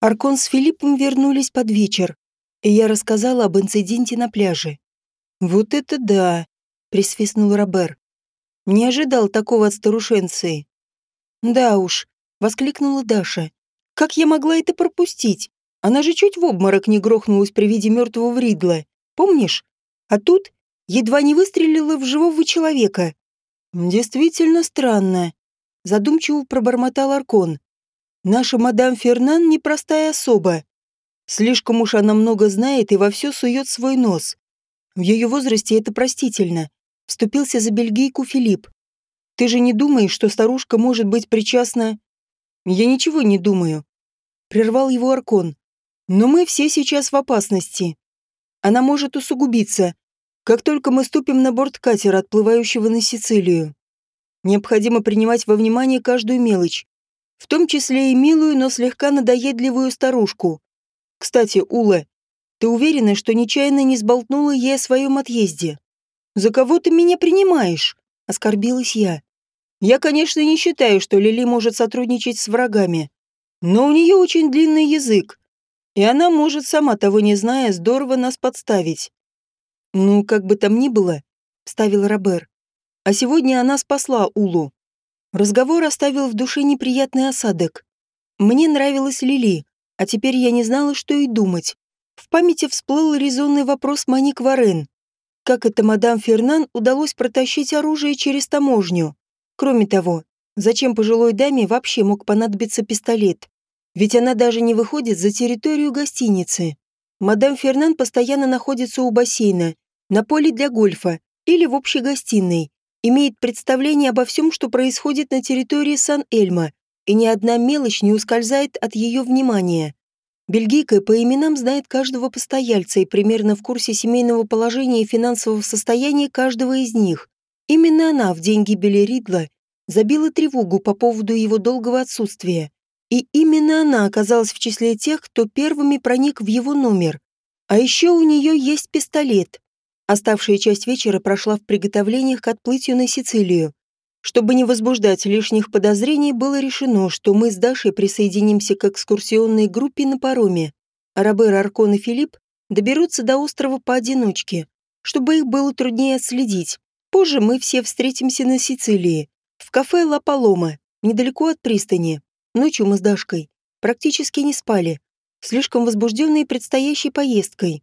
Аркон с Филиппом вернулись под вечер, и я рассказала об инциденте на пляже. «Вот это да!» — присвистнул Робер. «Не ожидал такого от старушенции». «Да уж», — воскликнула Даша. «Как я могла это пропустить? Она же чуть в обморок не грохнулась при виде мертвого Ридла. Помнишь? А тут едва не выстрелила в живого человека. Действительно странно. Задумчиво пробормотал Аркон. Наша мадам Фернан непростая особа. Слишком уж она много знает и во все сует свой нос. В ее возрасте это простительно. Вступился за бельгийку Филипп. Ты же не думаешь, что старушка может быть причастна... Я ничего не думаю. Прервал его Аркон. Но мы все сейчас в опасности. Она может усугубиться, как только мы ступим на борт катера, отплывающего на Сицилию. Необходимо принимать во внимание каждую мелочь, в том числе и милую, но слегка надоедливую старушку. Кстати, Ула, ты уверена, что нечаянно не сболтнула ей о своем отъезде? За кого ты меня принимаешь? Оскорбилась я. Я, конечно, не считаю, что Лили может сотрудничать с врагами, но у нее очень длинный язык, и она может, сама того не зная, здорово нас подставить. Ну, как бы там ни было, ставил Робер. А сегодня она спасла Улу. Разговор оставил в душе неприятный осадок. Мне нравилась Лили, а теперь я не знала, что и думать. В памяти всплыл резонный вопрос Маник Варен. Как это мадам Фернан удалось протащить оружие через таможню? Кроме того, зачем пожилой даме вообще мог понадобиться пистолет? Ведь она даже не выходит за территорию гостиницы. Мадам Фернан постоянно находится у бассейна, на поле для гольфа или в общей гостиной, имеет представление обо всем, что происходит на территории Сан-Эльма, и ни одна мелочь не ускользает от ее внимания. Бельгийка по именам знает каждого постояльца и примерно в курсе семейного положения и финансового состояния каждого из них. Именно она в день гибели Ридла забила тревогу по поводу его долгого отсутствия. И именно она оказалась в числе тех, кто первыми проник в его номер. А еще у нее есть пистолет. Оставшая часть вечера прошла в приготовлениях к отплытию на Сицилию. Чтобы не возбуждать лишних подозрений, было решено, что мы с Дашей присоединимся к экскурсионной группе на пароме. Арабер, Аркон и Филипп доберутся до острова поодиночке, чтобы их было труднее отследить. Позже мы все встретимся на Сицилии, в кафе «Ла Палома», недалеко от пристани. Ночью мы с Дашкой практически не спали, слишком возбужденные предстоящей поездкой.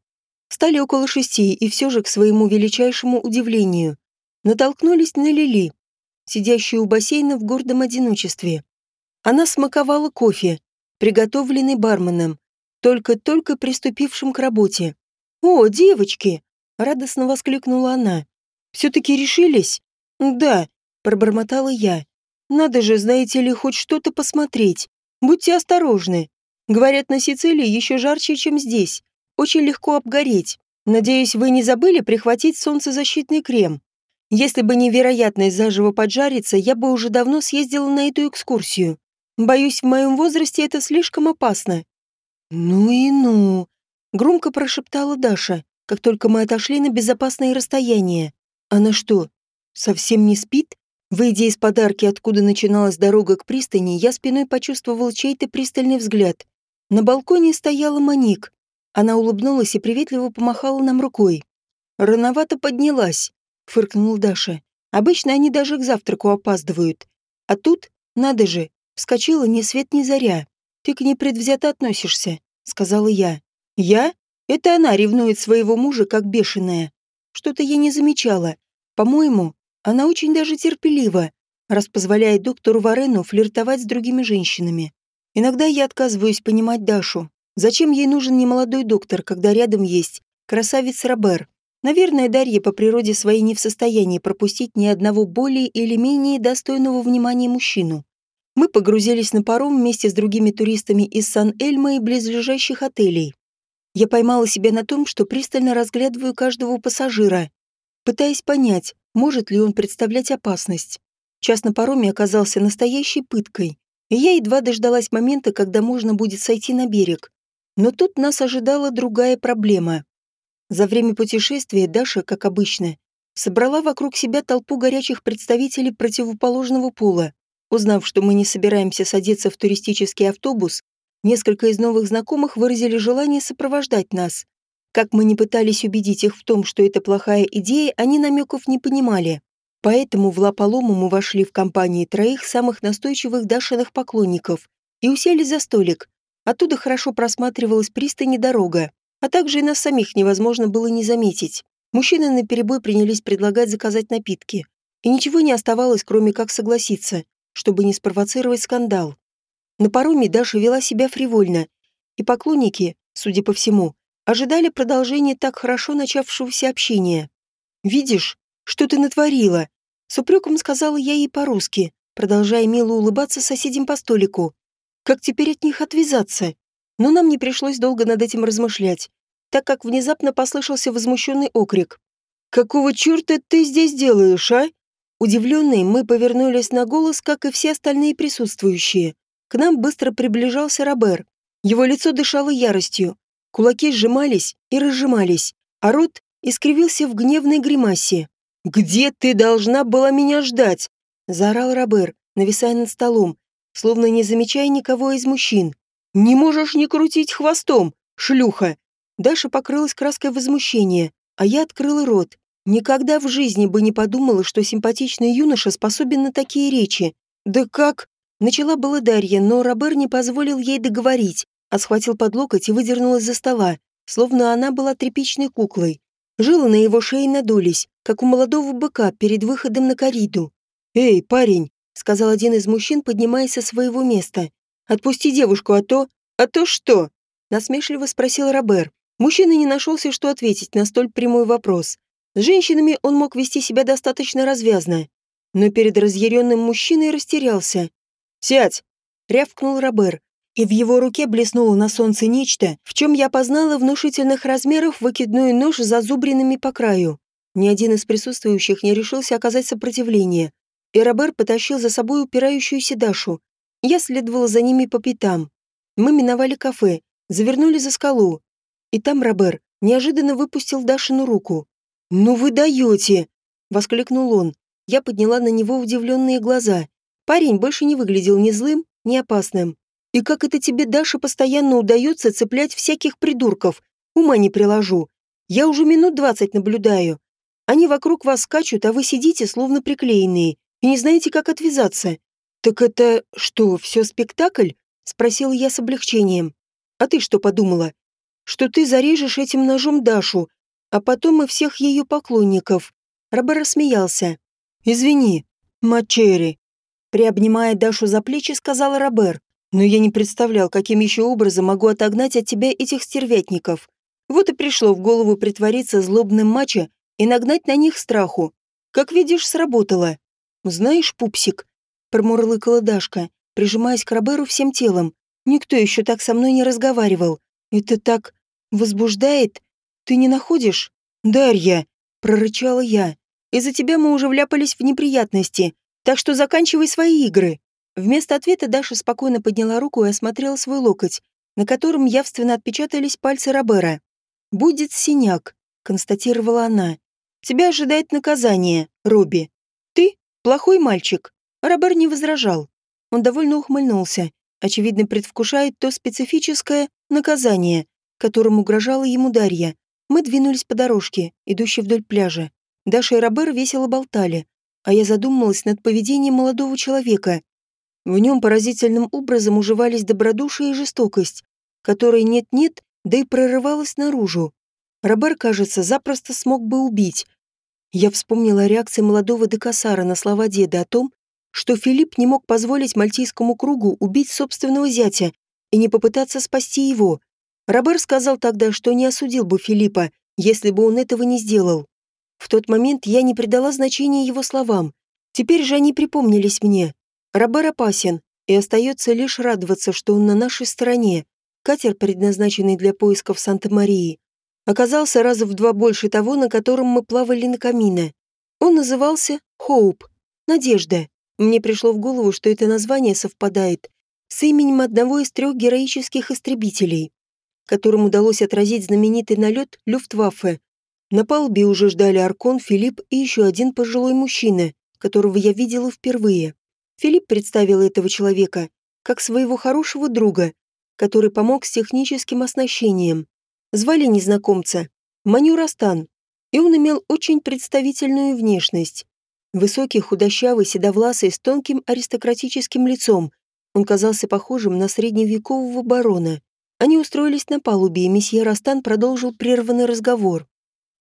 Стали около шести, и все же, к своему величайшему удивлению, натолкнулись на Лили, сидящую у бассейна в гордом одиночестве. Она смаковала кофе, приготовленный барменом, только-только приступившим к работе. «О, девочки!» — радостно воскликнула она. «Все-таки решились?» «Да», — пробормотала я. Надо же, знаете ли, хоть что-то посмотреть. Будьте осторожны. Говорят, на Сицилии еще жарче, чем здесь. Очень легко обгореть. Надеюсь, вы не забыли прихватить солнцезащитный крем. Если бы не заживо поджариться, я бы уже давно съездила на эту экскурсию. Боюсь, в моем возрасте это слишком опасно. Ну и ну, громко прошептала Даша, как только мы отошли на безопасное расстояние. Она что, совсем не спит? Выйдя из подарки, откуда начиналась дорога к пристани, я спиной почувствовал чей-то пристальный взгляд. На балконе стояла Моник. Она улыбнулась и приветливо помахала нам рукой. «Рановато поднялась», — фыркнул Даша. «Обычно они даже к завтраку опаздывают. А тут, надо же, вскочила ни свет ни заря. Ты к ней предвзято относишься», — сказала я. «Я? Это она ревнует своего мужа, как бешеная. Что-то я не замечала. По-моему, она очень даже терпелива, раз позволяет доктору Варену флиртовать с другими женщинами. Иногда я отказываюсь понимать Дашу. Зачем ей нужен немолодой доктор, когда рядом есть красавец Робер? Наверное, Дарья по природе своей не в состоянии пропустить ни одного более или менее достойного внимания мужчину. Мы погрузились на паром вместе с другими туристами из Сан-Эльма и близлежащих отелей. Я поймала себя на том, что пристально разглядываю каждого пассажира, пытаясь понять, может ли он представлять опасность. Час на пароме оказался настоящей пыткой, и я едва дождалась момента, когда можно будет сойти на берег. Но тут нас ожидала другая проблема. За время путешествия Даша, как обычно, собрала вокруг себя толпу горячих представителей противоположного пола. Узнав, что мы не собираемся садиться в туристический автобус, Несколько из новых знакомых выразили желание сопровождать нас. Как мы не пытались убедить их в том, что это плохая идея, они намеков не понимали. Поэтому в Лаполому мы вошли в компании троих самых настойчивых Дашиных поклонников и усели за столик. Оттуда хорошо просматривалась пристань и дорога, а также и нас самих невозможно было не заметить. Мужчины наперебой принялись предлагать заказать напитки. И ничего не оставалось, кроме как согласиться, чтобы не спровоцировать скандал. На пароме Даша вела себя фривольно, и поклонники, судя по всему, ожидали продолжения так хорошо начавшегося общения. «Видишь, что ты натворила?» С упреком сказала я ей по-русски, продолжая мило улыбаться соседям по столику. Как теперь от них отвязаться? Но нам не пришлось долго над этим размышлять, так как внезапно послышался возмущенный окрик. «Какого черта ты здесь делаешь, а?» Удивленные, мы повернулись на голос, как и все остальные присутствующие. К нам быстро приближался Робер. Его лицо дышало яростью. Кулаки сжимались и разжимались, а рот искривился в гневной гримасе. «Где ты должна была меня ждать?» – заорал Робер, нависая над столом, словно не замечая никого из мужчин. «Не можешь не крутить хвостом, шлюха!» Даша покрылась краской возмущения, а я открыла рот. Никогда в жизни бы не подумала, что симпатичный юноша способен на такие речи. «Да как?» Начала была Дарья, но Робер не позволил ей договорить, а схватил под локоть и выдернул из-за стола, словно она была тряпичной куклой. Жилы на его шее надулись, как у молодого быка перед выходом на кориду. «Эй, парень!» — сказал один из мужчин, поднимаясь со своего места. «Отпусти девушку, а то...» «А то что?» — насмешливо спросил Робер. Мужчина не нашелся, что ответить на столь прямой вопрос. С женщинами он мог вести себя достаточно развязно, но перед разъяренным мужчиной растерялся. «Сядь!» — рявкнул Робер, и в его руке блеснуло на солнце нечто, в чем я познала внушительных размеров выкидной нож с зазубринами по краю. Ни один из присутствующих не решился оказать сопротивление, и Робер потащил за собой упирающуюся Дашу. Я следовала за ними по пятам. Мы миновали кафе, завернули за скалу. И там Робер неожиданно выпустил Дашину руку. «Ну вы даете!» — воскликнул он. Я подняла на него удивленные глаза. Парень больше не выглядел ни злым, ни опасным. И как это тебе, Даша, постоянно удается цеплять всяких придурков? Ума не приложу. Я уже минут двадцать наблюдаю. Они вокруг вас скачут, а вы сидите, словно приклеенные, и не знаете, как отвязаться. Так это что, все спектакль? Спросила я с облегчением. А ты что подумала? Что ты зарежешь этим ножом Дашу, а потом и всех ее поклонников. Робер рассмеялся. «Извини, Мачери». Приобнимая Дашу за плечи, сказал Робер но я не представлял, каким еще образом могу отогнать от тебя этих стервятников. Вот и пришло в голову притвориться злобным мачо и нагнать на них страху. Как видишь, сработало. Знаешь, пупсик, промурлыкала Дашка, прижимаясь к Роберу всем телом. Никто еще так со мной не разговаривал. Это так возбуждает. Ты не находишь? Дарья, прорычала я. Из-за тебя мы уже вляпались в неприятности, так что заканчивай свои игры. Вместо ответа Даша спокойно подняла руку и осмотрела свой локоть, на котором явственно отпечатались пальцы Робера. «Будет синяк», — констатировала она. «Тебя ожидает наказание, Робби. Ты плохой мальчик». Робер не возражал. Он довольно ухмыльнулся, очевидно предвкушает то специфическое наказание, которым угрожала ему Дарья. Мы двинулись по дорожке, идущей вдоль пляжа. Даша и Робер весело болтали, а я задумалась над поведением молодого человека, в нем поразительным образом уживались добродушие и жестокость, которой нет-нет, да и прорывалась наружу. Робер, кажется, запросто смог бы убить. Я вспомнила о реакции молодого Декасара на слова деда о том, что Филипп не мог позволить мальтийскому кругу убить собственного зятя и не попытаться спасти его. Робер сказал тогда, что не осудил бы Филиппа, если бы он этого не сделал. В тот момент я не придала значения его словам. Теперь же они припомнились мне. Робер опасен, и остается лишь радоваться, что он на нашей стороне. Катер, предназначенный для поисков Санта-Марии, оказался раза в два больше того, на котором мы плавали на камине. Он назывался Хоуп, Надежда. Мне пришло в голову, что это название совпадает с именем одного из трех героических истребителей, которым удалось отразить знаменитый налет Люфтваффе. На палубе уже ждали Аркон, Филипп и еще один пожилой мужчина, которого я видела впервые. Филипп представил этого человека как своего хорошего друга, который помог с техническим оснащением. Звали незнакомца Маню Растан, и он имел очень представительную внешность. Высокий, худощавый, седовласый, с тонким аристократическим лицом. Он казался похожим на средневекового барона. Они устроились на палубе, и месье Растан продолжил прерванный разговор.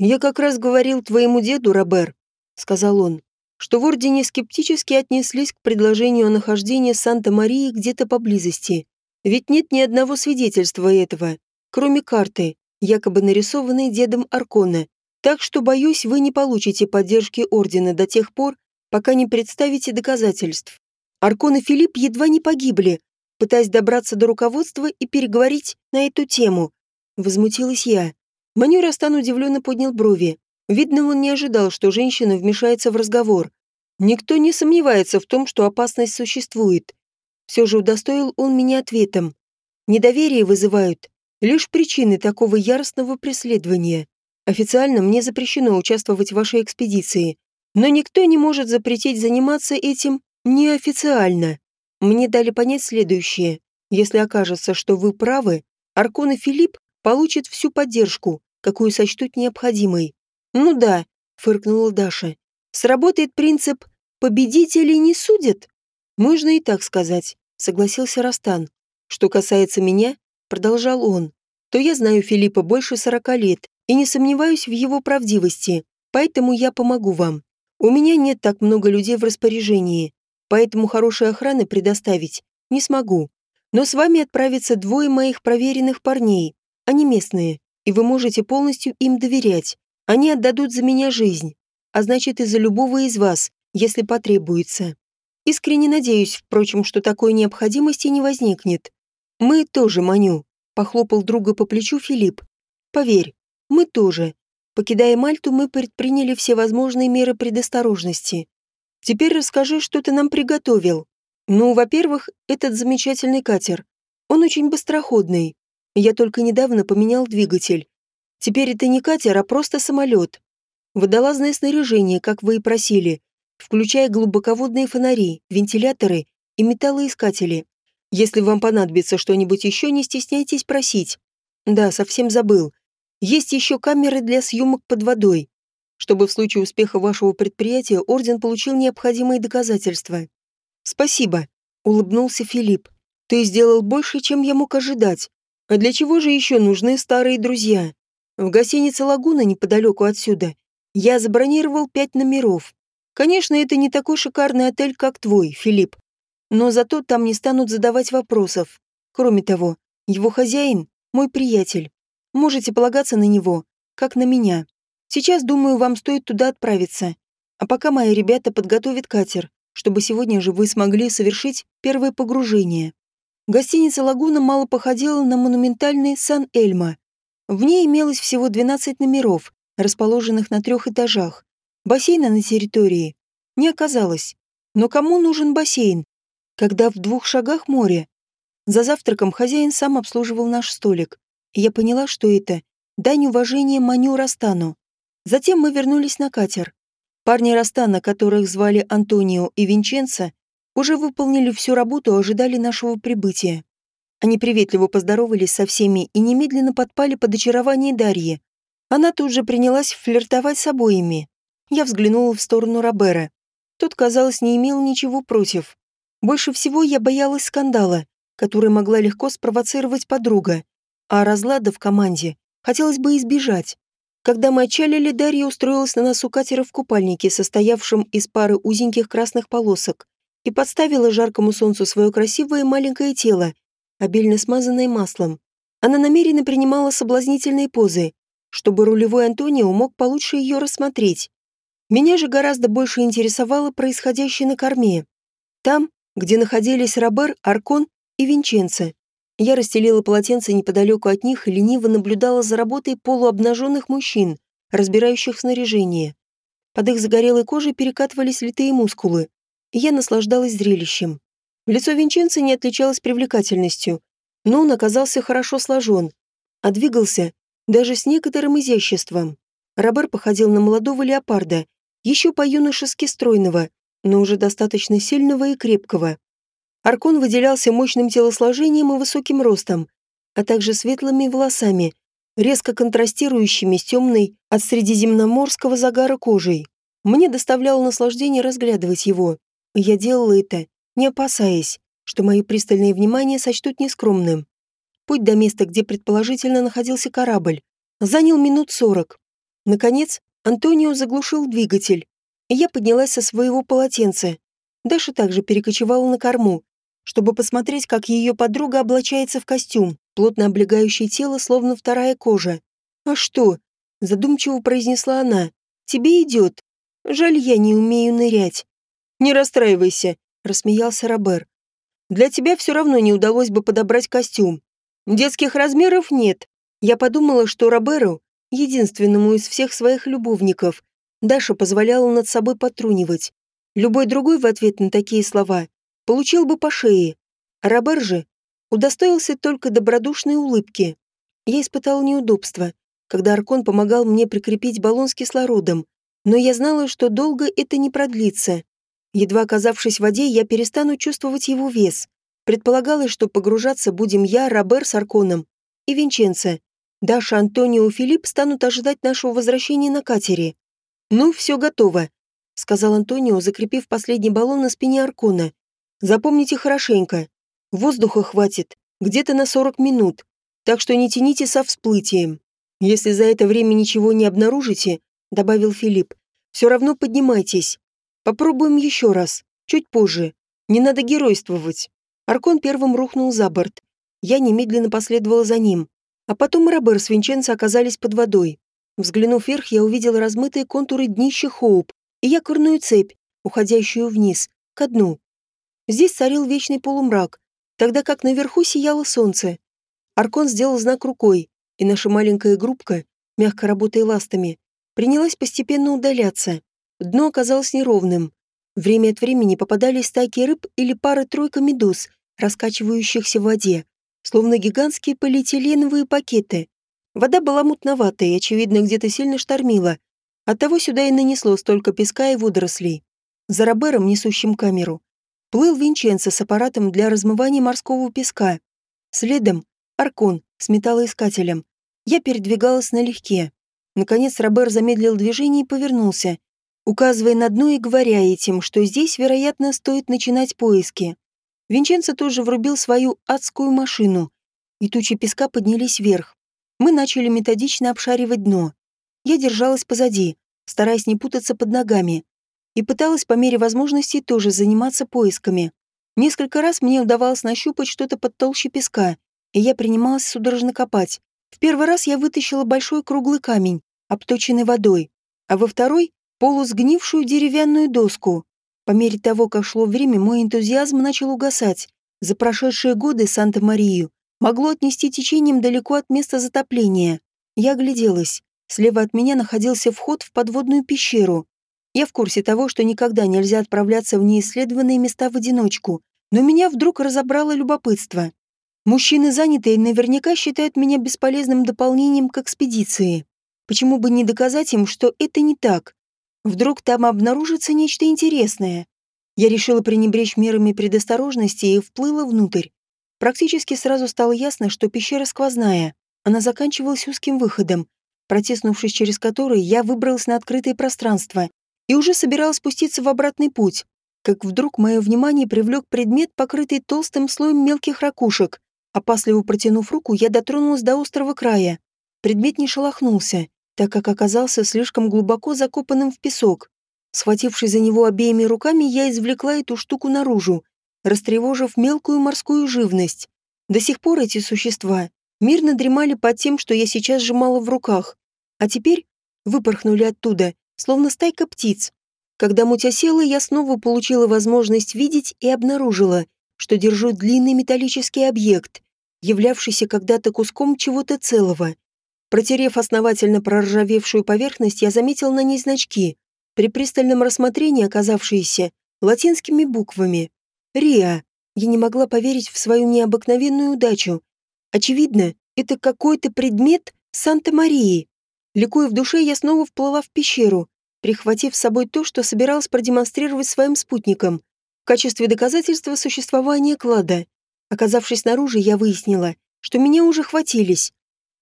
«Я как раз говорил твоему деду, Робер», — сказал он, что в Ордене скептически отнеслись к предложению о нахождении Санта-Марии где-то поблизости. Ведь нет ни одного свидетельства этого, кроме карты, якобы нарисованной дедом Аркона. Так что, боюсь, вы не получите поддержки Ордена до тех пор, пока не представите доказательств. Аркон и Филипп едва не погибли, пытаясь добраться до руководства и переговорить на эту тему. Возмутилась я. Манюр Астан удивленно поднял брови. Видно, он не ожидал, что женщина вмешается в разговор. Никто не сомневается в том, что опасность существует. Все же удостоил он меня ответом. Недоверие вызывают лишь причины такого яростного преследования. Официально мне запрещено участвовать в вашей экспедиции, но никто не может запретить заниматься этим неофициально. Мне дали понять следующее. Если окажется, что вы правы, Аркон и Филипп получат всю поддержку, какую сочтут необходимой. «Ну да», — фыркнула Даша. «Сработает принцип «победителей не судят»?» «Можно и так сказать», — согласился Растан. «Что касается меня», — продолжал он, «то я знаю Филиппа больше сорока лет и не сомневаюсь в его правдивости, поэтому я помогу вам. У меня нет так много людей в распоряжении, поэтому хорошей охраны предоставить не смогу. Но с вами отправятся двое моих проверенных парней, они местные, и вы можете полностью им доверять. Они отдадут за меня жизнь, а значит и за любого из вас, если потребуется. Искренне надеюсь, впрочем, что такой необходимости не возникнет. Мы тоже, Маню, похлопал друга по плечу Филипп. Поверь, мы тоже. Покидая Мальту, мы предприняли все возможные меры предосторожности. Теперь расскажи, что ты нам приготовил. Ну, во-первых, этот замечательный катер. Он очень быстроходный. Я только недавно поменял двигатель, Теперь это не катер, а просто самолет. Водолазное снаряжение, как вы и просили, включая глубоководные фонари, вентиляторы и металлоискатели. Если вам понадобится что-нибудь еще, не стесняйтесь просить. Да, совсем забыл. Есть еще камеры для съемок под водой, чтобы в случае успеха вашего предприятия Орден получил необходимые доказательства. Спасибо, улыбнулся Филипп. Ты сделал больше, чем я мог ожидать. А для чего же еще нужны старые друзья? В гостинице «Лагуна» неподалеку отсюда я забронировал пять номеров. Конечно, это не такой шикарный отель, как твой, Филипп. Но зато там не станут задавать вопросов. Кроме того, его хозяин – мой приятель. Можете полагаться на него, как на меня. Сейчас, думаю, вам стоит туда отправиться. А пока мои ребята подготовят катер, чтобы сегодня же вы смогли совершить первое погружение. Гостиница «Лагуна» мало походила на монументальный Сан-Эльма. В ней имелось всего 12 номеров, расположенных на трех этажах. Бассейна на территории не оказалось. Но кому нужен бассейн, когда в двух шагах море? За завтраком хозяин сам обслуживал наш столик. И я поняла, что это дань уважения Маню Растану. Затем мы вернулись на катер. Парни Растана, которых звали Антонио и Винченцо, уже выполнили всю работу и ожидали нашего прибытия. Они приветливо поздоровались со всеми и немедленно подпали под очарование Дарьи. Она тут же принялась флиртовать с обоими. Я взглянула в сторону Робера. Тот, казалось, не имел ничего против. Больше всего я боялась скандала, который могла легко спровоцировать подруга. А разлада в команде хотелось бы избежать. Когда мы отчалили, Дарья устроилась на носу катера в купальнике, состоявшем из пары узеньких красных полосок, и подставила жаркому солнцу свое красивое маленькое тело, обильно смазанной маслом. Она намеренно принимала соблазнительные позы, чтобы рулевой Антонио мог получше ее рассмотреть. Меня же гораздо больше интересовало происходящее на корме. Там, где находились Робер, Аркон и Винченцо. Я расстелила полотенце неподалеку от них и лениво наблюдала за работой полуобнаженных мужчин, разбирающих снаряжение. Под их загорелой кожей перекатывались литые мускулы, и я наслаждалась зрелищем. Лицо Винченца не отличалось привлекательностью, но он оказался хорошо сложен, а двигался даже с некоторым изяществом. Робер походил на молодого леопарда, еще по-юношески стройного, но уже достаточно сильного и крепкого. Аркон выделялся мощным телосложением и высоким ростом, а также светлыми волосами, резко контрастирующими с темной от средиземноморского загара кожей. Мне доставляло наслаждение разглядывать его. Я делала это, не опасаясь, что мои пристальные внимания сочтут нескромным. Путь до места, где предположительно находился корабль, занял минут сорок. Наконец, Антонио заглушил двигатель, я поднялась со своего полотенца. Даша также перекочевала на корму, чтобы посмотреть, как ее подруга облачается в костюм, плотно облегающий тело, словно вторая кожа. «А что?» – задумчиво произнесла она. «Тебе идет. Жаль, я не умею нырять». «Не расстраивайся», – рассмеялся Робер. «Для тебя все равно не удалось бы подобрать костюм. Детских размеров нет. Я подумала, что Роберу, единственному из всех своих любовников, Даша позволяла над собой потрунивать. Любой другой в ответ на такие слова получил бы по шее. А Робер же удостоился только добродушной улыбки. Я испытал неудобство, когда Аркон помогал мне прикрепить баллон с кислородом, но я знала, что долго это не продлится. Едва оказавшись в воде, я перестану чувствовать его вес. Предполагалось, что погружаться будем я, Робер с Арконом и Винченцо. Даша, Антонио и Филипп станут ожидать нашего возвращения на катере. «Ну, все готово», — сказал Антонио, закрепив последний баллон на спине Аркона. Запомните хорошенько. Воздуха хватит где-то на 40 минут, так что не тяните со всплытием. Если за это время ничего не обнаружите, добавил Филипп, все равно поднимайтесь. Попробуем еще раз, чуть позже. Не надо геройствовать. Аркон первым рухнул за борт. Я немедленно последовала за ним. А потом Робер с Винченцо оказались под водой. Взглянув вверх, я увидела размытые контуры днища Хоуп и якорную цепь, уходящую вниз, ко дну. Здесь царил вечный полумрак, тогда как наверху сияло солнце. Аркон сделал знак рукой, и наша маленькая группка, мягко работая ластами, принялась постепенно удаляться. Дно оказалось неровным. Время от времени попадались стайки рыб или пара-тройка медуз, раскачивающихся в воде, словно гигантские полиэтиленовые пакеты. Вода была мутноватая и, очевидно, где-то сильно штормила. Оттого сюда и нанесло столько песка и водорослей. За Робером, несущим камеру, Плыл Винченцо с аппаратом для размывания морского песка. Следом — Аркон с металлоискателем. Я передвигалась налегке. Наконец Робер замедлил движение и повернулся, указывая на дно и говоря этим, что здесь, вероятно, стоит начинать поиски. Винченцо тоже врубил свою адскую машину, и тучи песка поднялись вверх. Мы начали методично обшаривать дно. Я держалась позади, стараясь не путаться под ногами и пыталась по мере возможности тоже заниматься поисками. Несколько раз мне удавалось нащупать что-то под толще песка, и я принималась судорожно копать. В первый раз я вытащила большой круглый камень, обточенный водой, а во второй — полусгнившую деревянную доску. По мере того, как шло время, мой энтузиазм начал угасать. За прошедшие годы Санта-Марию могло отнести течением далеко от места затопления. Я огляделась. Слева от меня находился вход в подводную пещеру, я в курсе того, что никогда нельзя отправляться в неисследованные места в одиночку, но меня вдруг разобрало любопытство. Мужчины, занятые, наверняка считают меня бесполезным дополнением к экспедиции. Почему бы не доказать им, что это не так? Вдруг там обнаружится нечто интересное. Я решила пренебречь мерами предосторожности и вплыла внутрь. Практически сразу стало ясно, что пещера сквозная. Она заканчивалась узким выходом, протиснувшись через который, я выбралась на открытое пространство и уже собиралась спуститься в обратный путь, как вдруг мое внимание привлек предмет, покрытый толстым слоем мелких ракушек. Опасливо протянув руку, я дотронулась до острого края. Предмет не шелохнулся, так как оказался слишком глубоко закопанным в песок. Схватившись за него обеими руками, я извлекла эту штуку наружу, растревожив мелкую морскую живность. До сих пор эти существа мирно дремали под тем, что я сейчас сжимала в руках, а теперь выпорхнули оттуда словно стайка птиц. Когда муть осела, я снова получила возможность видеть и обнаружила, что держу длинный металлический объект, являвшийся когда-то куском чего-то целого. Протерев основательно проржавевшую поверхность, я заметил на ней значки, при пристальном рассмотрении оказавшиеся латинскими буквами. «Риа». Я не могла поверить в свою необыкновенную удачу. Очевидно, это какой-то предмет Санта-Марии. Ликуя в душе, я снова вплыла в пещеру, прихватив с собой то, что собиралась продемонстрировать своим спутникам. в качестве доказательства существования клада. Оказавшись снаружи, я выяснила, что меня уже хватились.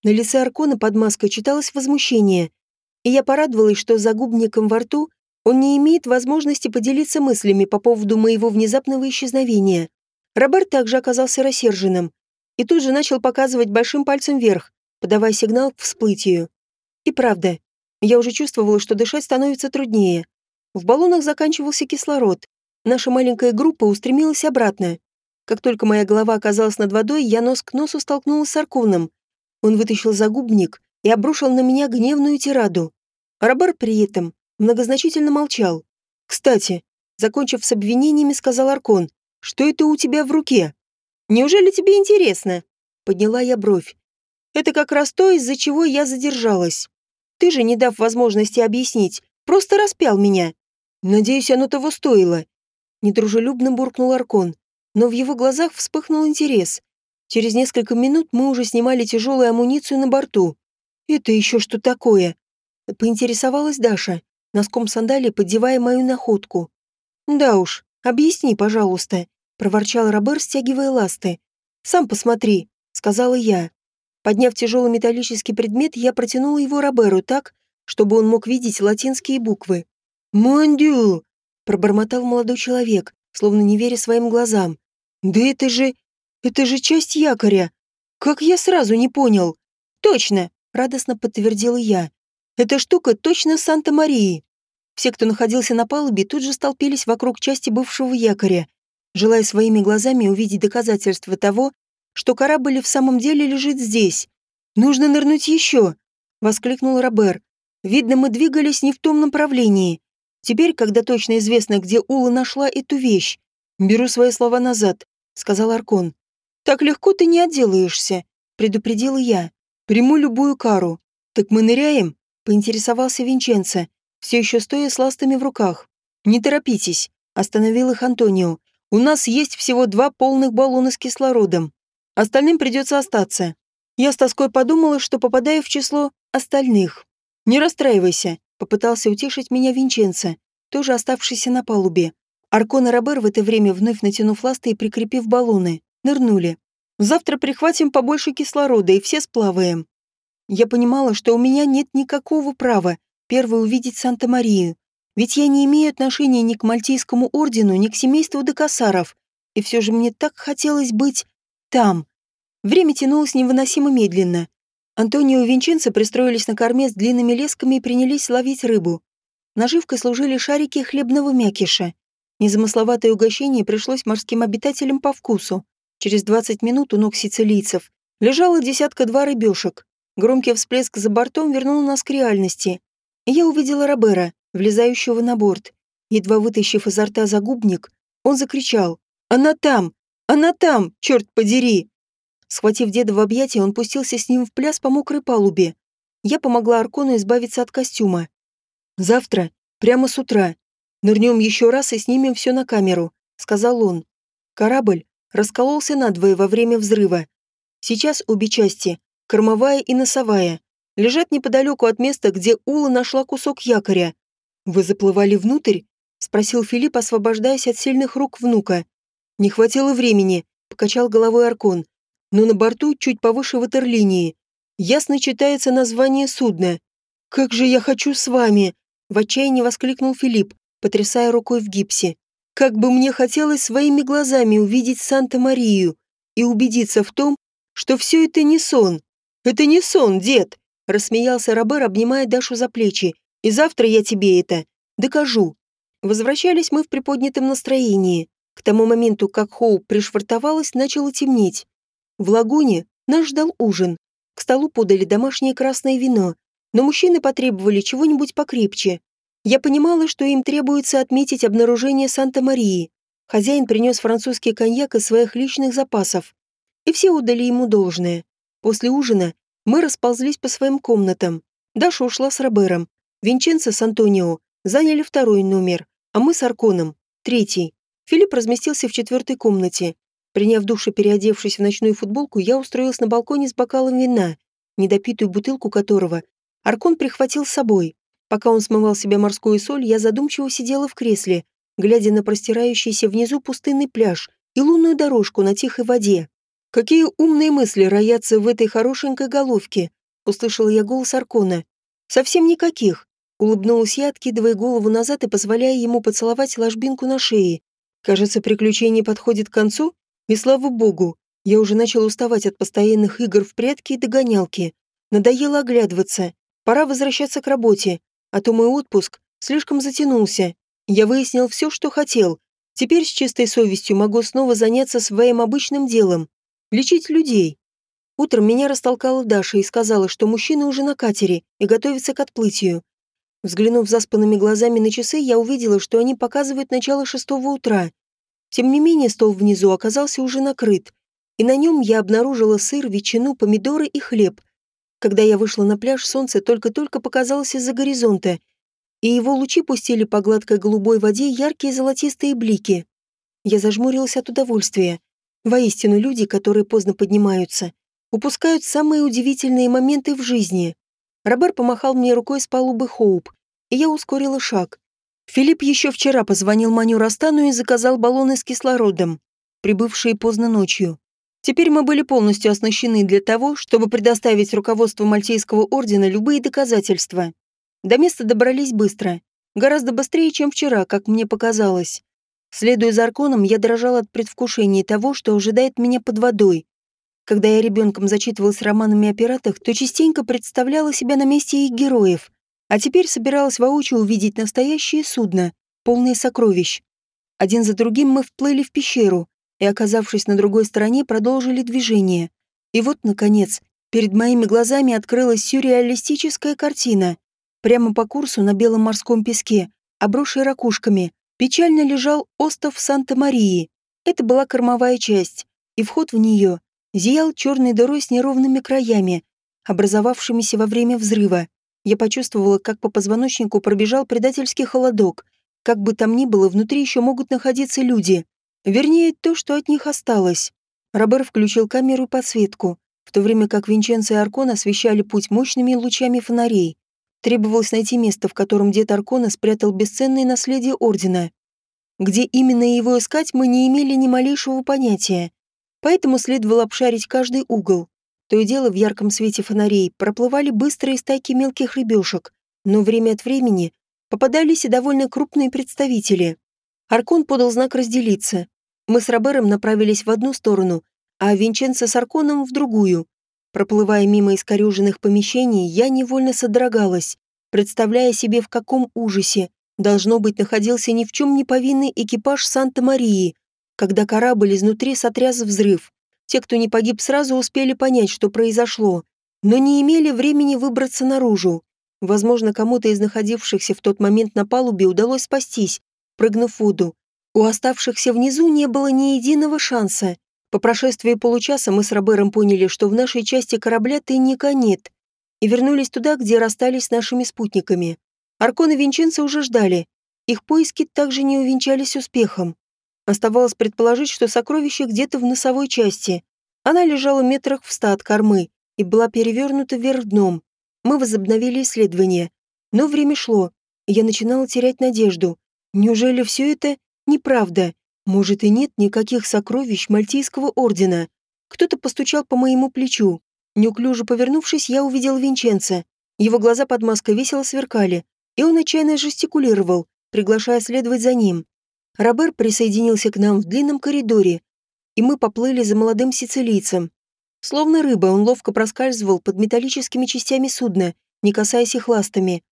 На лице Аркона под маской читалось возмущение, и я порадовалась, что за губником во рту он не имеет возможности поделиться мыслями по поводу моего внезапного исчезновения. Роберт также оказался рассерженным и тут же начал показывать большим пальцем вверх, подавая сигнал к всплытию. И правда, я уже чувствовала, что дышать становится труднее. В баллонах заканчивался кислород. Наша маленькая группа устремилась обратно. Как только моя голова оказалась над водой, я нос к носу столкнулась с Арконом. Он вытащил загубник и обрушил на меня гневную тираду. Робер при этом многозначительно молчал. «Кстати», закончив с обвинениями, сказал Аркон, «что это у тебя в руке?» «Неужели тебе интересно?» Подняла я бровь. «Это как раз то, из-за чего я задержалась. Ты же, не дав возможности объяснить, просто распял меня. Надеюсь, оно того стоило». Недружелюбно буркнул Аркон, но в его глазах вспыхнул интерес. Через несколько минут мы уже снимали тяжелую амуницию на борту. «Это еще что такое?» Поинтересовалась Даша, носком сандали поддевая мою находку. «Да уж, объясни, пожалуйста», — проворчал Робер, стягивая ласты. «Сам посмотри», — сказала я. Подняв тяжелый металлический предмет, я протянула его Роберу так, чтобы он мог видеть латинские буквы. «Мондю!» — пробормотал молодой человек, словно не веря своим глазам. «Да это же... это же часть якоря! Как я сразу не понял!» «Точно!» — радостно подтвердила я. Эта штука точно Санта-Марии. Все, кто находился на палубе, тут же столпились вокруг части бывшего якоря, желая своими глазами увидеть доказательства того, что корабль в самом деле лежит здесь. «Нужно нырнуть еще!» — воскликнул Робер. «Видно, мы двигались не в том направлении. Теперь, когда точно известно, где Ула нашла эту вещь, беру свои слова назад», — сказал Аркон. «Так легко ты не отделаешься», — предупредила я. «Приму любую кару. Так мы ныряем?» Поинтересовался Винченцо, все еще стоя с ластами в руках. «Не торопитесь», — остановил их Антонио. «У нас есть всего два полных баллона с кислородом. Остальным придется остаться». Я с тоской подумала, что попадаю в число остальных. «Не расстраивайся», — попытался утешить меня Винченцо, тоже оставшийся на палубе. Аркон и Робер в это время, вновь натянув ласты и прикрепив баллоны, нырнули. «Завтра прихватим побольше кислорода и все сплаваем. Я понимала, что у меня нет никакого права первой увидеть Санта-Марию, ведь я не имею отношения ни к Мальтийскому ордену, ни к семейству Декасаров, и все же мне так хотелось быть там. Время тянулось невыносимо медленно. Антонио и Винченцо пристроились на корме с длинными лесками и принялись ловить рыбу. Наживкой служили шарики хлебного мякиша. Незамысловатое угощение пришлось морским обитателям по вкусу. Через 20 минут у ног сицилийцев лежало десятка-два рыбешек. Громкий всплеск за бортом вернул нас к реальности. Я увидела Робера, влезающего на борт. Едва вытащив изо рта загубник, он закричал «Она там! Она там! Черт подери!» Схватив деда в объятия, он пустился с ним в пляс по мокрой палубе. Я помогла Аркону избавиться от костюма. «Завтра, прямо с утра, нырнем еще раз и снимем все на камеру», — сказал он. Корабль раскололся надвое во время взрыва. Сейчас обе части кормовая и носовая, лежат неподалеку от места, где Ула нашла кусок якоря. «Вы заплывали внутрь?» — спросил Филипп, освобождаясь от сильных рук внука. «Не хватило времени», — покачал головой Аркон. «Но на борту, чуть повыше ватерлинии, ясно читается название судна. «Как же я хочу с вами!» — в отчаянии воскликнул Филипп, потрясая рукой в гипсе. «Как бы мне хотелось своими глазами увидеть Санта-Марию и убедиться в том, что все это не сон!» «Это не сон, дед!» – рассмеялся Робер, обнимая Дашу за плечи. «И завтра я тебе это докажу». Возвращались мы в приподнятом настроении. К тому моменту, как Хоу пришвартовалась, начало темнеть. В лагуне нас ждал ужин. К столу подали домашнее красное вино, но мужчины потребовали чего-нибудь покрепче. Я понимала, что им требуется отметить обнаружение Санта-Марии. Хозяин принес французский коньяк из своих личных запасов. И все удали ему должное. После ужина мы расползлись по своим комнатам. Даша ушла с Робером. Винченцо с Антонио заняли второй номер, а мы с Арконом – третий. Филипп разместился в четвертой комнате. Приняв душ и переодевшись в ночную футболку, я устроилась на балконе с бокалом вина, недопитую бутылку которого Аркон прихватил с собой. Пока он смывал себя морскую соль, я задумчиво сидела в кресле, глядя на простирающийся внизу пустынный пляж и лунную дорожку на тихой воде. «Какие умные мысли роятся в этой хорошенькой головке!» — услышала я голос Аркона. «Совсем никаких!» — улыбнулась я, откидывая голову назад и позволяя ему поцеловать ложбинку на шее. Кажется, приключение подходит к концу, и слава богу, я уже начал уставать от постоянных игр в прятки и догонялки. Надоело оглядываться. Пора возвращаться к работе, а то мой отпуск слишком затянулся. Я выяснил все, что хотел. Теперь с чистой совестью могу снова заняться своим обычным делом лечить людей. Утром меня растолкала Даша и сказала, что мужчина уже на катере и готовится к отплытию. Взглянув заспанными глазами на часы, я увидела, что они показывают начало шестого утра. Тем не менее, стол внизу оказался уже накрыт, и на нем я обнаружила сыр, ветчину, помидоры и хлеб. Когда я вышла на пляж, солнце только-только показалось из-за горизонта, и его лучи пустили по гладкой голубой воде яркие золотистые блики. Я зажмурилась от удовольствия. Воистину, люди, которые поздно поднимаются, упускают самые удивительные моменты в жизни. Робер помахал мне рукой с палубы Хоуп, и я ускорила шаг. Филипп еще вчера позвонил Маню Растану и заказал баллоны с кислородом, прибывшие поздно ночью. Теперь мы были полностью оснащены для того, чтобы предоставить руководству Мальтийского ордена любые доказательства. До места добрались быстро. Гораздо быстрее, чем вчера, как мне показалось. Следуя за Арконом, я дрожала от предвкушения того, что ожидает меня под водой. Когда я ребенком зачитывалась романами о пиратах, то частенько представляла себя на месте их героев, а теперь собиралась воочию увидеть настоящее судно, полное сокровищ. Один за другим мы вплыли в пещеру и, оказавшись на другой стороне, продолжили движение. И вот, наконец, перед моими глазами открылась сюрреалистическая картина. Прямо по курсу на белом морском песке, обросшей ракушками, печально лежал остов Санта-Марии. Это была кормовая часть, и вход в нее зиял черной дырой с неровными краями, образовавшимися во время взрыва. Я почувствовала, как по позвоночнику пробежал предательский холодок. Как бы там ни было, внутри еще могут находиться люди. Вернее, то, что от них осталось. Робер включил камеру и подсветку, в то время как Винченцо и Аркон освещали путь мощными лучами фонарей. Требовалось найти место, в котором дед Аркона спрятал бесценное наследие Ордена. Где именно его искать, мы не имели ни малейшего понятия. Поэтому следовало обшарить каждый угол. То и дело в ярком свете фонарей проплывали быстрые стайки мелких рыбешек, но время от времени попадались и довольно крупные представители. Аркон подал знак разделиться. Мы с Робером направились в одну сторону, а Винченцо с Арконом в другую. Проплывая мимо искореженных помещений, я невольно содрогалась, представляя себе, в каком ужасе, должно быть, находился ни в чем не повинный экипаж Санта-Марии, когда корабль изнутри сотряс взрыв. Те, кто не погиб сразу, успели понять, что произошло, но не имели времени выбраться наружу. Возможно, кому-то из находившихся в тот момент на палубе удалось спастись, прыгнув в воду. У оставшихся внизу не было ни единого шанса. По прошествии получаса мы с Робером поняли, что в нашей части корабля тайника нет, и вернулись туда, где расстались с нашими спутниками. Аркон и Винченцо уже ждали. Их поиски также не увенчались успехом. Оставалось предположить, что сокровище где-то в носовой части. Она лежала метрах в ста от кормы и была перевернута вверх дном. Мы возобновили исследование. Но время шло, и я начинала терять надежду. Неужели все это неправда? Может и нет никаких сокровищ Мальтийского ордена. Кто-то постучал по моему плечу. Неуклюже повернувшись, я увидел Винченца. Его глаза под маской весело сверкали, и он отчаянно жестикулировал, приглашая следовать за ним. Робер присоединился к нам в длинном коридоре, и мы поплыли за молодым сицилийцем. Словно рыба, он ловко проскальзывал под металлическими частями судна, не касаясь их ластами.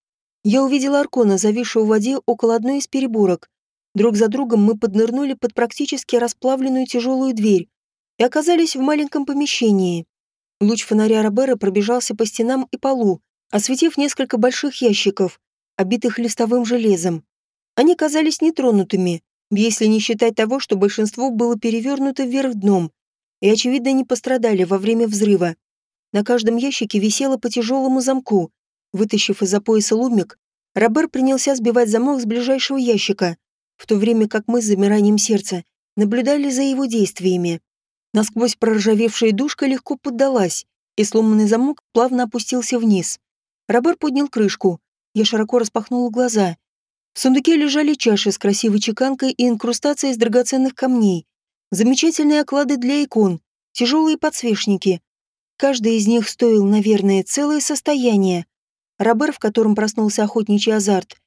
Я увидела Аркона, зависшего в воде около одной из переборок, Друг за другом мы поднырнули под практически расплавленную тяжелую дверь и оказались в маленьком помещении. Луч фонаря Робера пробежался по стенам и полу, осветив несколько больших ящиков, обитых листовым железом. Они казались нетронутыми, если не считать того, что большинство было перевернуто вверх дном и, очевидно, не пострадали во время взрыва. На каждом ящике висело по тяжелому замку. Вытащив из-за пояса лумик, Робер принялся сбивать замок с ближайшего ящика, в то время как мы с замиранием сердца наблюдали за его действиями. Насквозь проржавевшая душка легко поддалась, и сломанный замок плавно опустился вниз. Робер поднял крышку. Я широко распахнула глаза. В сундуке лежали чаши с красивой чеканкой и инкрустацией из драгоценных камней, замечательные оклады для икон, тяжелые подсвечники. Каждый из них стоил, наверное, целое состояние. Робер, в котором проснулся охотничий азарт,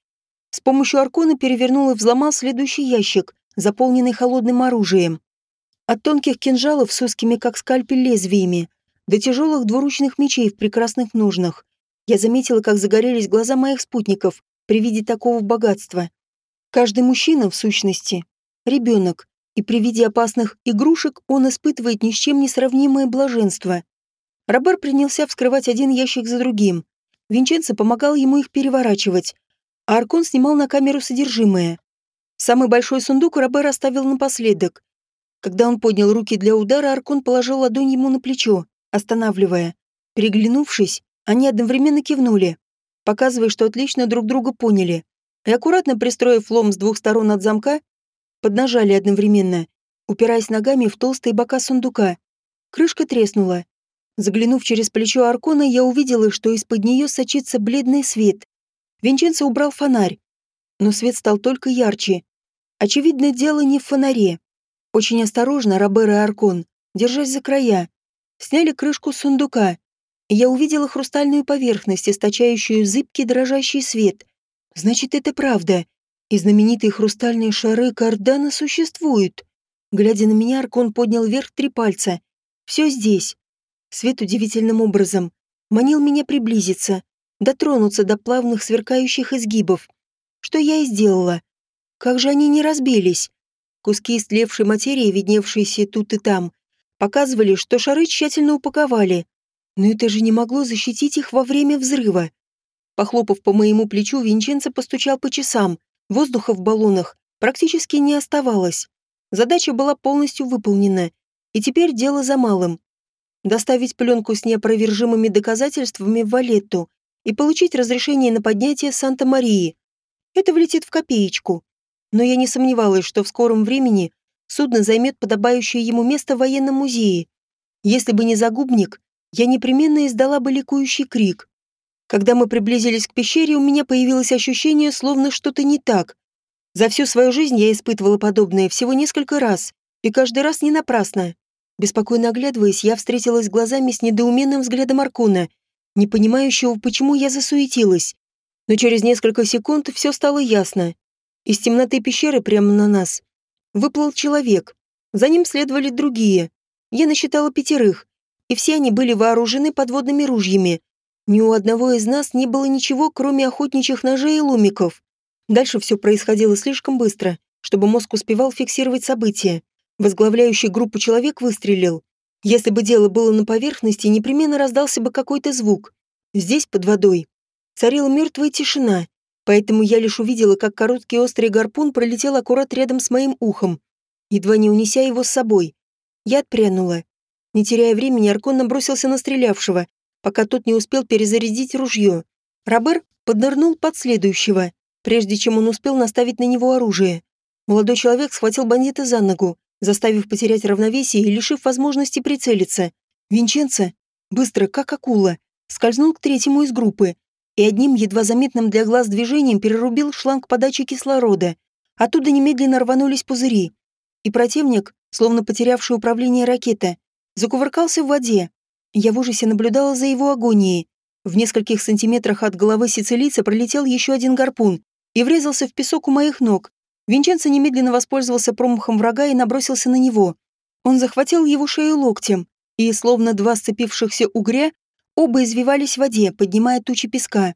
с помощью аркона перевернул и взломал следующий ящик, заполненный холодным оружием. От тонких кинжалов с узкими, как скальпель, лезвиями, до тяжелых двуручных мечей в прекрасных ножнах. Я заметила, как загорелись глаза моих спутников при виде такого богатства. Каждый мужчина, в сущности, ребенок, и при виде опасных игрушек он испытывает ни с чем не сравнимое блаженство. Робер принялся вскрывать один ящик за другим. Винченцо помогал ему их переворачивать, а Аркон снимал на камеру содержимое. Самый большой сундук Робер оставил напоследок. Когда он поднял руки для удара, Аркон положил ладонь ему на плечо, останавливая. Переглянувшись, они одновременно кивнули, показывая, что отлично друг друга поняли, и аккуратно пристроив лом с двух сторон от замка, поднажали одновременно, упираясь ногами в толстые бока сундука. Крышка треснула. Заглянув через плечо Аркона, я увидела, что из-под нее сочится бледный свет. Винченцо убрал фонарь, но свет стал только ярче. Очевидно, дело не в фонаре. Очень осторожно Робер и Аркон, держась за края, сняли крышку сундука, и я увидела хрустальную поверхность, источающую зыбкий дрожащий свет. Значит, это правда. И знаменитые хрустальные шары Кардана существуют. Глядя на меня, Аркон поднял вверх три пальца. Все здесь. Свет удивительным образом манил меня приблизиться, дотронуться до плавных сверкающих изгибов. Что я и сделала. Как же они не разбились? Куски истлевшей материи, видневшиеся тут и там, показывали, что шары тщательно упаковали. Но это же не могло защитить их во время взрыва. Похлопав по моему плечу, Винченцо постучал по часам. Воздуха в баллонах практически не оставалось. Задача была полностью выполнена. И теперь дело за малым. Доставить пленку с неопровержимыми доказательствами в Валетту и получить разрешение на поднятие Санта-Марии. Это влетит в копеечку. Но я не сомневалась, что в скором времени судно займет подобающее ему место в военном музее. Если бы не загубник, я непременно издала бы ликующий крик. Когда мы приблизились к пещере, у меня появилось ощущение, словно что-то не так. За всю свою жизнь я испытывала подобное всего несколько раз, и каждый раз не напрасно. Беспокойно оглядываясь, я встретилась глазами с недоуменным взглядом Аркона — не понимающего, почему я засуетилась. Но через несколько секунд все стало ясно. Из темноты пещеры прямо на нас выплыл человек. За ним следовали другие. Я насчитала пятерых, и все они были вооружены подводными ружьями. Ни у одного из нас не было ничего, кроме охотничьих ножей и ломиков. Дальше все происходило слишком быстро, чтобы мозг успевал фиксировать события. Возглавляющий группу человек выстрелил, если бы дело было на поверхности, непременно раздался бы какой-то звук. Здесь, под водой, царила мертвая тишина, поэтому я лишь увидела, как короткий острый гарпун пролетел аккурат рядом с моим ухом, едва не унеся его с собой. Я отпрянула. Не теряя времени, Аркон набросился на стрелявшего, пока тот не успел перезарядить ружье. Робер поднырнул под следующего, прежде чем он успел наставить на него оружие. Молодой человек схватил бандита за ногу, заставив потерять равновесие и лишив возможности прицелиться. Винченцо, быстро, как акула, скользнул к третьему из группы и одним едва заметным для глаз движением перерубил шланг подачи кислорода. Оттуда немедленно рванулись пузыри. И противник, словно потерявший управление ракеты, закувыркался в воде. Я в ужасе наблюдала за его агонией. В нескольких сантиметрах от головы сицилийца пролетел еще один гарпун и врезался в песок у моих ног, Винченцо немедленно воспользовался промахом врага и набросился на него. Он захватил его шею локтем, и, словно два сцепившихся угря, оба извивались в воде, поднимая тучи песка.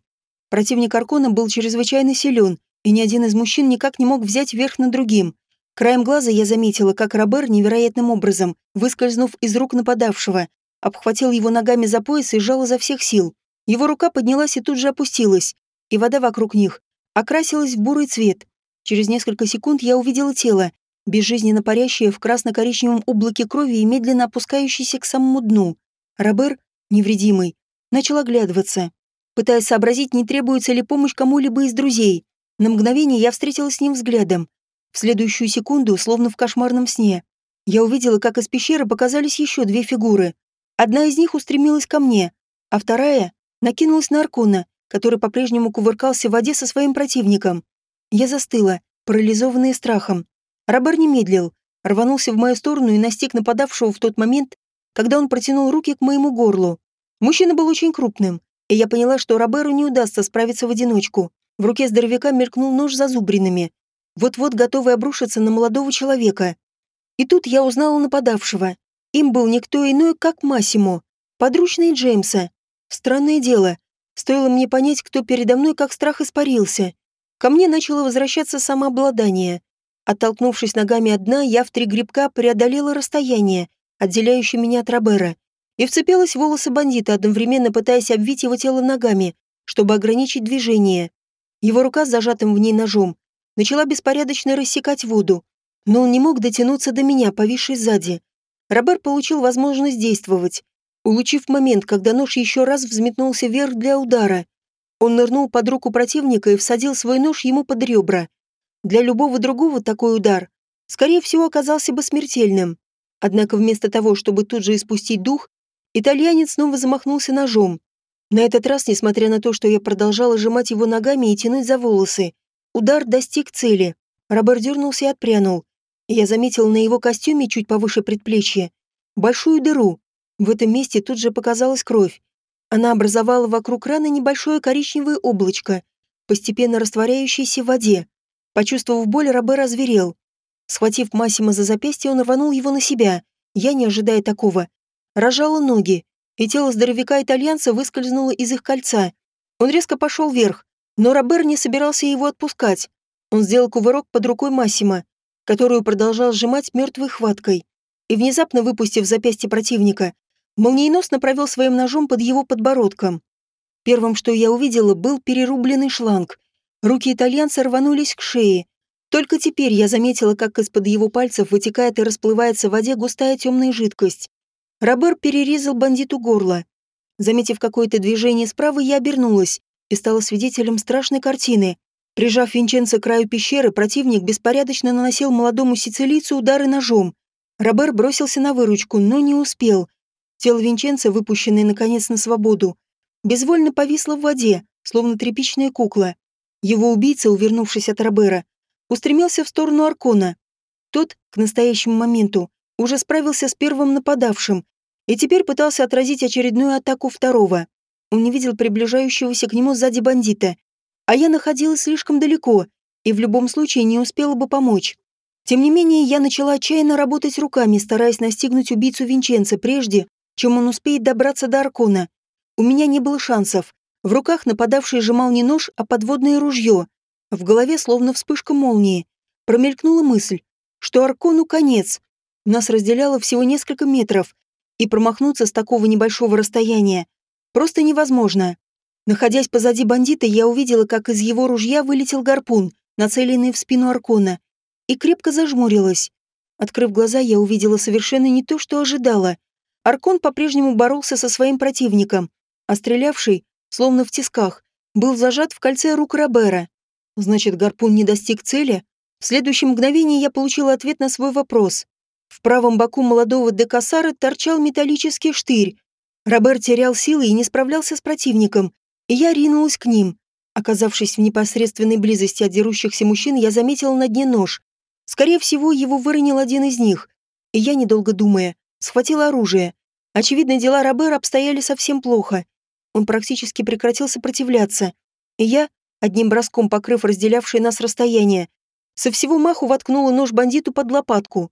Противник Аркона был чрезвычайно силен, и ни один из мужчин никак не мог взять верх над другим. Краем глаза я заметила, как Робер невероятным образом, выскользнув из рук нападавшего, обхватил его ногами за пояс и сжал изо всех сил. Его рука поднялась и тут же опустилась, и вода вокруг них окрасилась в бурый цвет, Через несколько секунд я увидела тело, безжизненно парящее в красно-коричневом облаке крови и медленно опускающееся к самому дну. Робер, невредимый, начал оглядываться, пытаясь сообразить, не требуется ли помощь кому-либо из друзей. На мгновение я встретилась с ним взглядом. В следующую секунду, словно в кошмарном сне, я увидела, как из пещеры показались еще две фигуры. Одна из них устремилась ко мне, а вторая накинулась на Аркона, который по-прежнему кувыркался в воде со своим противником. Я застыла, парализованная страхом. Робер не медлил, рванулся в мою сторону и настиг нападавшего в тот момент, когда он протянул руки к моему горлу. Мужчина был очень крупным, и я поняла, что Роберу не удастся справиться в одиночку. В руке здоровяка мелькнул нож с зазубринами, вот-вот готовый обрушиться на молодого человека. И тут я узнала нападавшего. Им был никто иной, как Массимо, подручный Джеймса. Странное дело. Стоило мне понять, кто передо мной, как страх испарился. Ко мне начало возвращаться самообладание. Оттолкнувшись ногами от дна, я в три грибка преодолела расстояние, отделяющее меня от Робера, и вцепилась в волосы бандита, одновременно пытаясь обвить его тело ногами, чтобы ограничить движение. Его рука с зажатым в ней ножом начала беспорядочно рассекать воду, но он не мог дотянуться до меня, повисшей сзади. Робер получил возможность действовать, улучив момент, когда нож еще раз взметнулся вверх для удара. Он нырнул под руку противника и всадил свой нож ему под ребра. Для любого другого такой удар, скорее всего, оказался бы смертельным. Однако вместо того, чтобы тут же испустить дух, итальянец снова замахнулся ножом. На этот раз, несмотря на то, что я продолжала сжимать его ногами и тянуть за волосы, удар достиг цели. Робер дернулся и отпрянул. Я заметил на его костюме чуть повыше предплечья большую дыру. В этом месте тут же показалась кровь. Она образовала вокруг раны небольшое коричневое облачко, постепенно растворяющееся в воде. Почувствовав боль, Робер озверел. Схватив Массима за запястье, он рванул его на себя. Я, не ожидая такого, рожала ноги, и тело здоровяка-итальянца выскользнуло из их кольца. Он резко пошел вверх, но Робер не собирался его отпускать. Он сделал кувырок под рукой Массима, которую продолжал сжимать мертвой хваткой, и, внезапно выпустив запястье противника, молниеносно провел своим ножом под его подбородком. Первым, что я увидела, был перерубленный шланг, Руки итальянца рванулись к шее. Только теперь я заметила, как из-под его пальцев вытекает и расплывается в воде густая темная жидкость. Робер перерезал бандиту горло. Заметив какое-то движение справа, я обернулась и стала свидетелем страшной картины. Прижав Винченцо к краю пещеры, противник беспорядочно наносил молодому сицилийцу удары ножом. Робер бросился на выручку, но не успел. Тело Винченца, выпущенное наконец на свободу, безвольно повисло в воде, словно тряпичная кукла. Его убийца, увернувшись от Робера, устремился в сторону Аркона. Тот, к настоящему моменту, уже справился с первым нападавшим и теперь пытался отразить очередную атаку второго. Он не видел приближающегося к нему сзади бандита, а я находилась слишком далеко и в любом случае не успела бы помочь. Тем не менее, я начала отчаянно работать руками, стараясь настигнуть убийцу Винченца прежде, чем он успеет добраться до Аркона. У меня не было шансов. В руках нападавший сжимал не нож, а подводное ружье. В голове, словно вспышка молнии, промелькнула мысль, что Аркону конец. Нас разделяло всего несколько метров, и промахнуться с такого небольшого расстояния просто невозможно. Находясь позади бандита, я увидела, как из его ружья вылетел гарпун, нацеленный в спину Аркона, и крепко зажмурилась. Открыв глаза, я увидела совершенно не то, что ожидала. Аркон по-прежнему боролся со своим противником, а стрелявший словно в тисках, был зажат в кольце рук Робера. Значит, гарпун не достиг цели? В следующем мгновении я получила ответ на свой вопрос. В правом боку молодого Декасара торчал металлический штырь. Робер терял силы и не справлялся с противником, и я ринулась к ним. Оказавшись в непосредственной близости от дерущихся мужчин, я заметила на дне нож. Скорее всего, его выронил один из них. И я, недолго думая, схватила оружие. Очевидно, дела Робера обстояли совсем плохо. Он практически прекратил сопротивляться. И я, одним броском покрыв разделявшее нас расстояние, со всего маху воткнула нож бандиту под лопатку.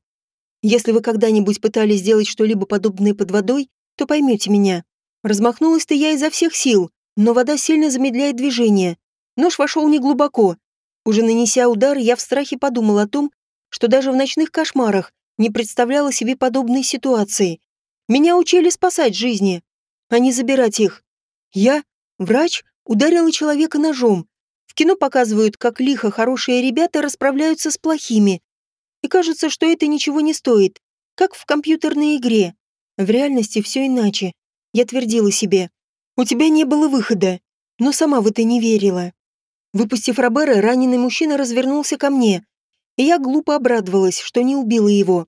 Если вы когда-нибудь пытались сделать что-либо подобное под водой, то поймете меня. Размахнулась-то я изо всех сил, но вода сильно замедляет движение. Нож вошел неглубоко. Уже нанеся удар, я в страхе подумал о том, что даже в ночных кошмарах не представляла себе подобной ситуации. Меня учили спасать жизни, а не забирать их. Я, врач, ударила человека ножом. В кино показывают, как лихо хорошие ребята расправляются с плохими. И кажется, что это ничего не стоит, как в компьютерной игре. В реальности все иначе. Я твердила себе. У тебя не было выхода, но сама в это не верила. Выпустив Робера, раненый мужчина развернулся ко мне, и я глупо обрадовалась, что не убила его.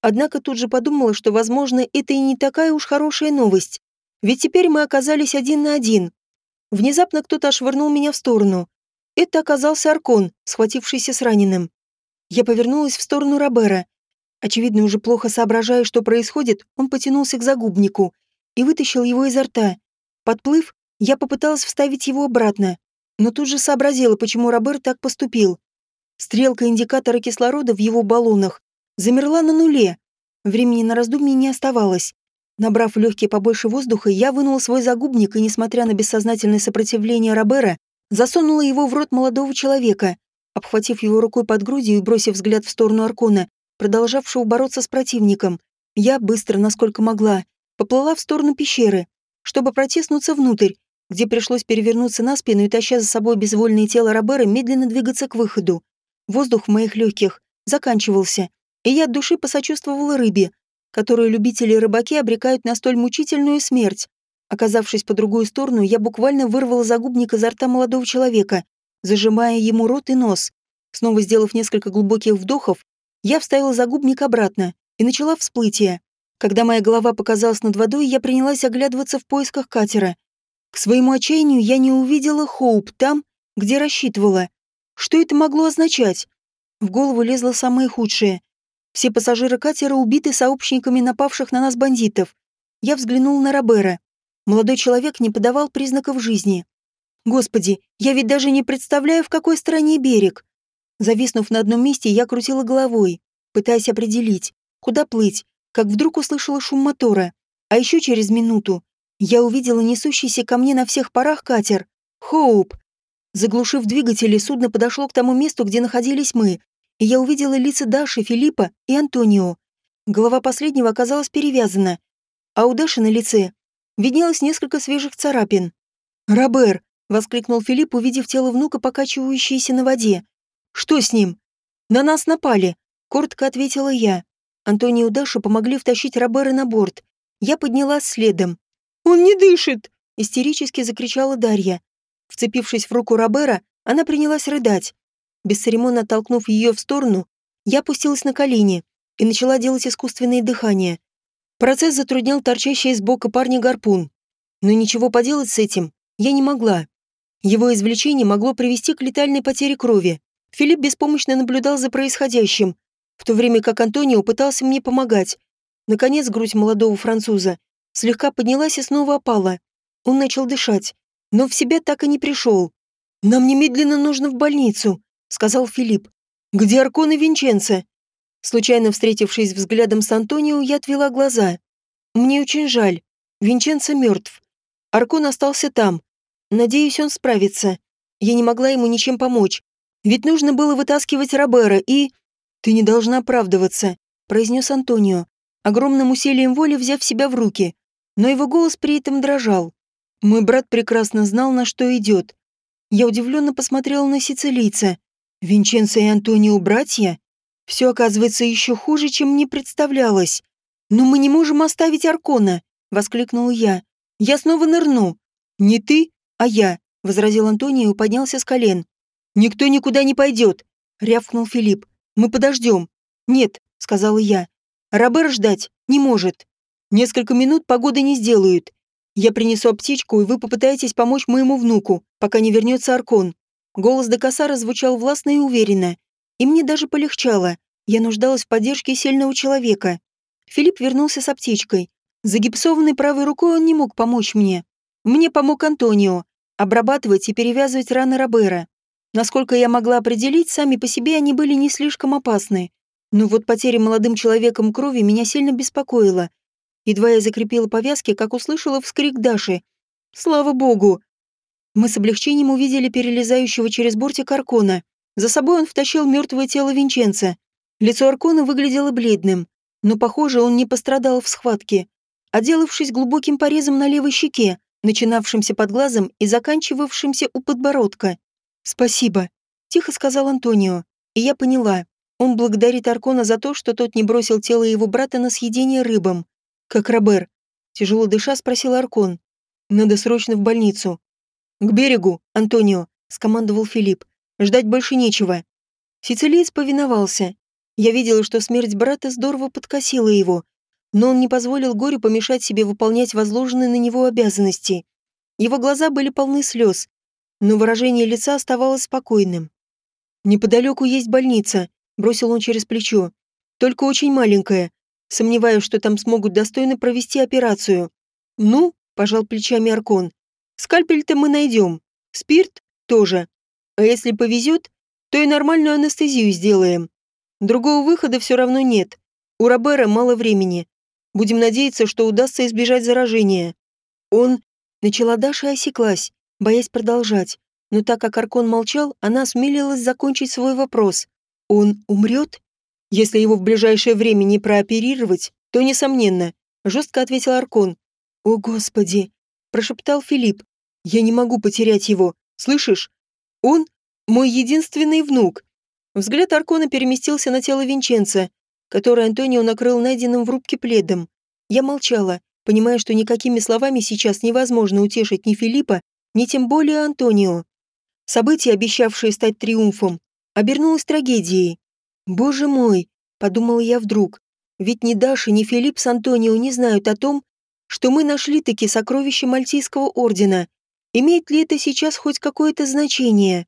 Однако тут же подумала, что, возможно, это и не такая уж хорошая новость. Ведь теперь мы оказались один на один. Внезапно кто-то ошвырнул меня в сторону. Это оказался Аркон, схватившийся с раненым. Я повернулась в сторону Робера. Очевидно, уже плохо соображая, что происходит, он потянулся к загубнику и вытащил его изо рта. Подплыв, я попыталась вставить его обратно, но тут же сообразила, почему Робер так поступил. Стрелка индикатора кислорода в его баллонах замерла на нуле. Времени на раздумье не оставалось. Набрав в легкие побольше воздуха, я вынула свой загубник и, несмотря на бессознательное сопротивление Робера, засунула его в рот молодого человека, обхватив его рукой под грудью и бросив взгляд в сторону Аркона, продолжавшего бороться с противником. Я, быстро, насколько могла, поплыла в сторону пещеры, чтобы протиснуться внутрь, где пришлось перевернуться на спину и, таща за собой безвольное тело Робера, медленно двигаться к выходу. Воздух в моих легких заканчивался, и я от души посочувствовала рыбе, которую любители рыбаки обрекают на столь мучительную смерть. Оказавшись по другую сторону, я буквально вырвала загубник изо рта молодого человека, зажимая ему рот и нос. Снова сделав несколько глубоких вдохов, я вставила загубник обратно и начала всплытие. Когда моя голова показалась над водой, я принялась оглядываться в поисках катера. К своему отчаянию я не увидела Хоуп там, где рассчитывала. Что это могло означать? В голову лезло самое худшее. Все пассажиры катера убиты сообщниками напавших на нас бандитов. Я взглянул на Робера. Молодой человек не подавал признаков жизни. Господи, я ведь даже не представляю, в какой стороне берег. Зависнув на одном месте, я крутила головой, пытаясь определить, куда плыть, как вдруг услышала шум мотора. А еще через минуту я увидела несущийся ко мне на всех парах катер. Хоуп. Заглушив двигатели, судно подошло к тому месту, где находились мы, и я увидела лица Даши, Филиппа и Антонио. Голова последнего оказалась перевязана, а у Даши на лице виднелось несколько свежих царапин. «Робер!» — воскликнул Филипп, увидев тело внука, покачивающееся на воде. «Что с ним?» «На нас напали», — коротко ответила я. Антонио и Даша помогли втащить Робера на борт. Я поднялась следом. «Он не дышит!» — истерически закричала Дарья. Вцепившись в руку Робера, она принялась рыдать. Бесцеремонно оттолкнув ее в сторону, я опустилась на колени и начала делать искусственное дыхание. Процесс затруднял торчащий из бока парня гарпун. Но ничего поделать с этим я не могла. Его извлечение могло привести к летальной потере крови. Филипп беспомощно наблюдал за происходящим, в то время как Антонио пытался мне помогать. Наконец грудь молодого француза слегка поднялась и снова опала. Он начал дышать но в себя так и не пришел. «Нам немедленно нужно в больницу», — сказал Филипп. «Где Аркон и Винченцо?» Случайно встретившись взглядом с Антонио, я отвела глаза. «Мне очень жаль. Винченцо мертв. Аркон остался там. Надеюсь, он справится. Я не могла ему ничем помочь. Ведь нужно было вытаскивать Робера и...» «Ты не должна оправдываться», — произнес Антонио, огромным усилием воли взяв себя в руки. Но его голос при этом дрожал. Мой брат прекрасно знал, на что идет. Я удивленно посмотрела на сицилийца. Винченцо и Антонио братья? Все оказывается еще хуже, чем мне представлялось. Но мы не можем оставить Аркона, воскликнул я. Я снова нырну. Не ты, а я, возразил Антонио и поднялся с колен. Никто никуда не пойдет, рявкнул Филипп. Мы подождем. Нет, сказала я. Робер ждать не может. Несколько минут погоды не сделают. Я принесу аптечку, и вы попытаетесь помочь моему внуку, пока не вернется Аркон. Голос Декасара звучал властно и уверенно. И мне даже полегчало. Я нуждалась в поддержке сильного человека. Филипп вернулся с аптечкой. Загипсованной правой рукой он не мог помочь мне. Мне помог Антонио. Обрабатывать и перевязывать раны Робера. Насколько я могла определить, сами по себе они были не слишком опасны. Но вот потеря молодым человеком крови меня сильно беспокоила, Едва я закрепила повязки, как услышала вскрик Даши. «Слава богу!» Мы с облегчением увидели перелезающего через бортик Аркона. За собой он втащил мертвое тело Винченца. Лицо Аркона выглядело бледным, но, похоже, он не пострадал в схватке, отделавшись глубоким порезом на левой щеке, начинавшимся под глазом и заканчивавшимся у подбородка. «Спасибо», — тихо сказал Антонио, и я поняла. Он благодарит Аркона за то, что тот не бросил тело его брата на съедение рыбам. «Как Робер?» Тяжело дыша спросил Аркон. «Надо срочно в больницу». «К берегу, Антонио», — скомандовал Филипп. «Ждать больше нечего». Сицилиец повиновался. Я видела, что смерть брата здорово подкосила его, но он не позволил горю помешать себе выполнять возложенные на него обязанности. Его глаза были полны слез, но выражение лица оставалось спокойным. «Неподалеку есть больница», — бросил он через плечо. «Только очень маленькая. Сомневаюсь, что там смогут достойно провести операцию». «Ну», — пожал плечами Аркон, — «скальпель-то мы найдем. Спирт тоже. А если повезет, то и нормальную анестезию сделаем. Другого выхода все равно нет. У Робера мало времени. Будем надеяться, что удастся избежать заражения. Он... Начала Даша и осеклась, боясь продолжать. Но так как Аркон молчал, она осмелилась закончить свой вопрос. Он умрет? Если его в ближайшее время не прооперировать, то несомненно, жестко ответил Аркон. О, Господи! Прошептал Филипп. Я не могу потерять его. Слышишь? Он мой единственный внук. Взгляд Аркона переместился на тело Винченца, которое Антонио накрыл найденным в рубке пледом. Я молчала, понимая, что никакими словами сейчас невозможно утешить ни Филиппа, ни тем более Антонио. Событие, обещавшее стать триумфом, обернулось трагедией. «Боже мой!» – подумал я вдруг. «Ведь ни Даша, ни Филипп с Антонио не знают о том, что мы нашли таки сокровища Мальтийского ордена. Имеет ли это сейчас хоть какое-то значение?»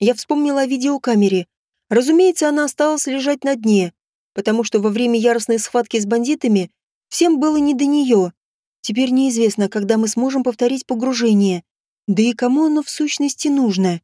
Я вспомнила о видеокамере. Разумеется, она осталась лежать на дне, потому что во время яростной схватки с бандитами всем было не до нее. Теперь неизвестно, когда мы сможем повторить погружение. Да и кому оно в сущности нужно?